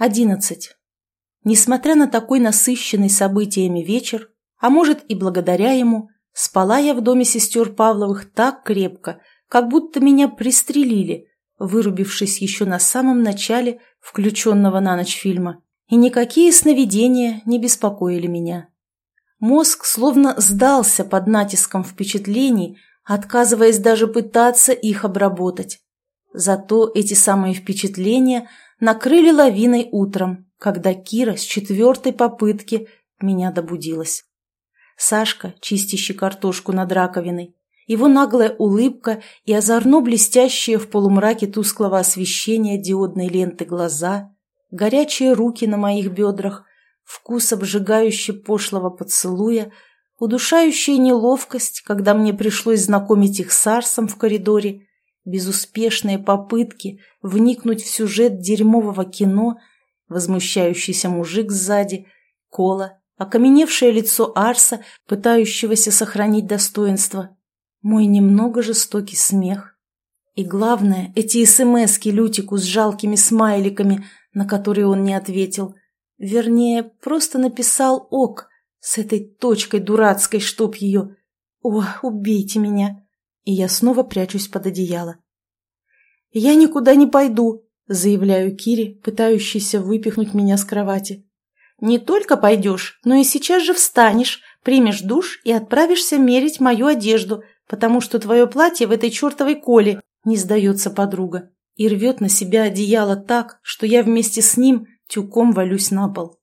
Одиннадцать. Несмотря на такой насыщенный событиями вечер, а может и благодаря ему, спала я в доме сестер Павловых так крепко, как будто меня пристрелили, вырубившись еще на самом начале включенного на ночь фильма, и никакие сновидения не беспокоили меня. Мозг словно сдался под натиском впечатлений, отказываясь даже пытаться их обработать. Зато эти самые впечатления накрыли лавиной утром, когда Кира с четвертой попытки меня добудилась. Сашка, чистящий картошку над раковиной, его наглая улыбка и озорно блестящие в полумраке тусклого освещения диодной ленты глаза, горячие руки на моих бедрах, вкус обжигающий пошлого поцелуя, удушающая неловкость, когда мне пришлось знакомить их с Арсом в коридоре, безуспешные попытки вникнуть в сюжет дерьмового кино, возмущающийся мужик сзади, кола, окаменевшее лицо Арса, пытающегося сохранить достоинство, мой немного жестокий смех. И главное, эти смски Лютику с жалкими смайликами, на которые он не ответил. Вернее, просто написал «ок» с этой точкой дурацкой, чтоб ее... О, убейте меня! И я снова прячусь под одеяло. «Я никуда не пойду», — заявляю Кире, пытающейся выпихнуть меня с кровати. «Не только пойдешь, но и сейчас же встанешь, примешь душ и отправишься мерить мою одежду, потому что твое платье в этой чертовой коле», — не сдается подруга, и рвет на себя одеяло так, что я вместе с ним тюком валюсь на пол.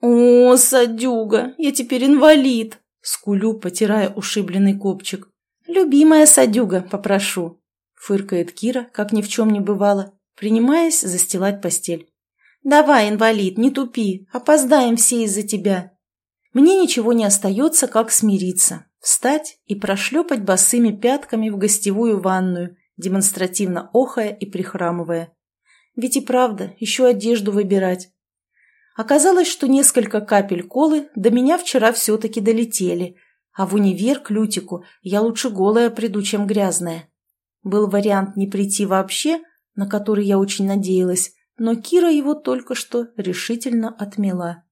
«О, садюга, я теперь инвалид!» — скулю, потирая ушибленный копчик. «Любимая садюга, попрошу», — фыркает Кира, как ни в чем не бывало, принимаясь застилать постель. «Давай, инвалид, не тупи, опоздаем все из-за тебя». Мне ничего не остается, как смириться, встать и прошлепать босыми пятками в гостевую ванную, демонстративно охая и прихрамывая. Ведь и правда, еще одежду выбирать. Оказалось, что несколько капель колы до меня вчера все-таки долетели — а в универ к Лютику я лучше голая приду, чем грязная. Был вариант не прийти вообще, на который я очень надеялась, но Кира его только что решительно отмела.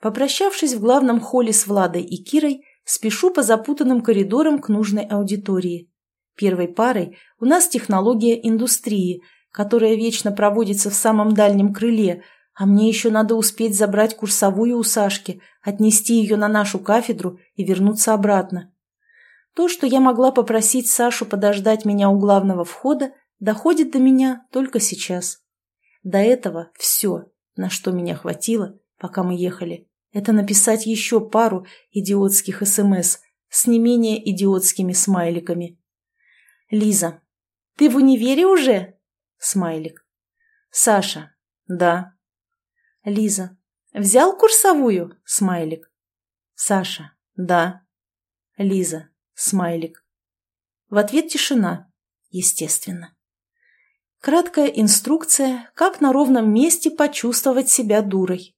Попрощавшись в главном холле с Владой и Кирой, спешу по запутанным коридорам к нужной аудитории. Первой парой у нас технология индустрии, которая вечно проводится в самом дальнем крыле – а мне еще надо успеть забрать курсовую у Сашки, отнести ее на нашу кафедру и вернуться обратно. То, что я могла попросить Сашу подождать меня у главного входа, доходит до меня только сейчас. До этого все, на что меня хватило, пока мы ехали, это написать еще пару идиотских СМС с не менее идиотскими смайликами. «Лиза, ты в универе уже?» Смайлик. «Саша, да, Лиза. Взял курсовую? Смайлик. Саша. Да. Лиза. Смайлик. В ответ тишина. Естественно. Краткая инструкция, как на ровном месте почувствовать себя дурой.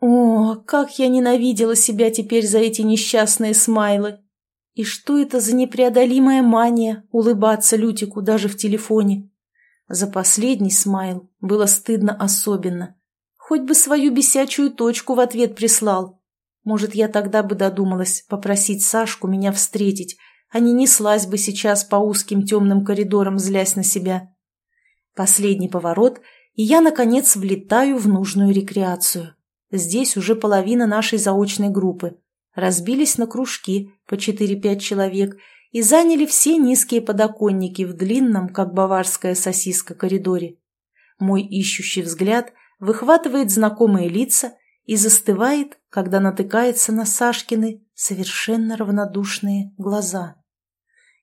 О, как я ненавидела себя теперь за эти несчастные смайлы! И что это за непреодолимая мания улыбаться Лютику даже в телефоне? За последний смайл было стыдно особенно. Хоть бы свою бесячую точку в ответ прислал. Может, я тогда бы додумалась попросить Сашку меня встретить, а не неслась бы сейчас по узким темным коридорам, злясь на себя. Последний поворот, и я, наконец, влетаю в нужную рекреацию. Здесь уже половина нашей заочной группы. Разбились на кружки по 4-5 человек и заняли все низкие подоконники в длинном, как баварская сосиска, коридоре. Мой ищущий взгляд – выхватывает знакомые лица и застывает, когда натыкается на Сашкины совершенно равнодушные глаза.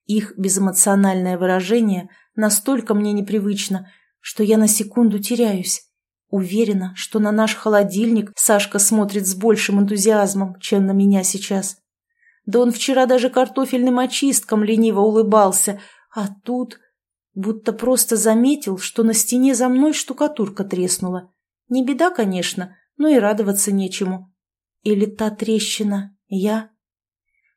Их безэмоциональное выражение настолько мне непривычно, что я на секунду теряюсь. Уверена, что на наш холодильник Сашка смотрит с большим энтузиазмом, чем на меня сейчас. Да он вчера даже картофельным очистком лениво улыбался, а тут будто просто заметил, что на стене за мной штукатурка треснула. Не беда, конечно, но и радоваться нечему. Или та трещина я?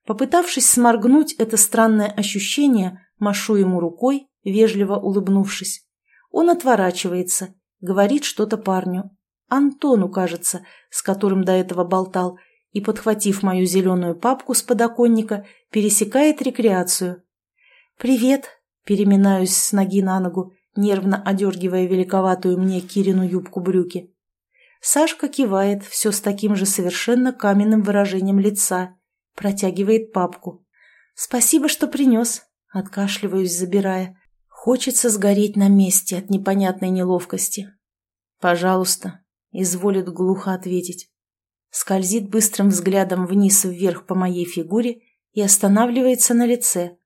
Попытавшись сморгнуть это странное ощущение, машу ему рукой, вежливо улыбнувшись. Он отворачивается, говорит что-то парню. Антону, кажется, с которым до этого болтал, и, подхватив мою зеленую папку с подоконника, пересекает рекреацию. «Привет!» – переминаюсь с ноги на ногу, нервно одергивая великоватую мне Кирину юбку-брюки. Сашка кивает, все с таким же совершенно каменным выражением лица, протягивает папку. «Спасибо, что принес», – откашливаюсь, забирая. Хочется сгореть на месте от непонятной неловкости. «Пожалуйста», – изволит глухо ответить скользит быстрым взглядом вниз-вверх по моей фигуре и останавливается на лице.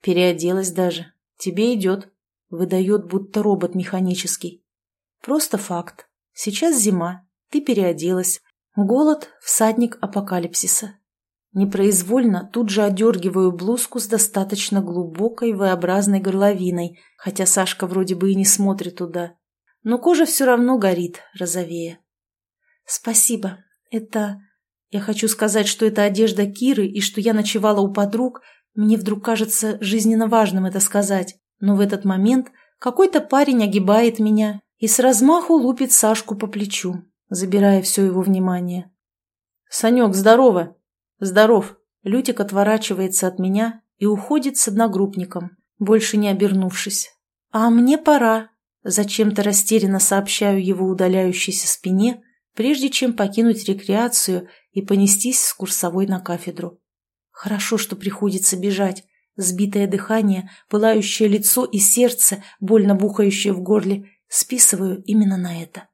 Переоделась даже. Тебе идет. Выдает, будто робот механический. Просто факт. Сейчас зима. Ты переоделась. Голод – всадник апокалипсиса. Непроизвольно тут же одергиваю блузку с достаточно глубокой V-образной горловиной, хотя Сашка вроде бы и не смотрит туда. Но кожа все равно горит, розовее. «Спасибо», это... Я хочу сказать, что это одежда Киры и что я ночевала у подруг. Мне вдруг кажется жизненно важным это сказать. Но в этот момент какой-то парень огибает меня и с размаху лупит Сашку по плечу, забирая все его внимание. «Санек, здорово!» «Здоров!» Лютик отворачивается от меня и уходит с одногруппником, больше не обернувшись. «А мне пора!» Зачем-то растерянно сообщаю его удаляющейся спине, прежде чем покинуть рекреацию и понестись с курсовой на кафедру. Хорошо, что приходится бежать. Сбитое дыхание, пылающее лицо и сердце, больно бухающее в горле, списываю именно на это.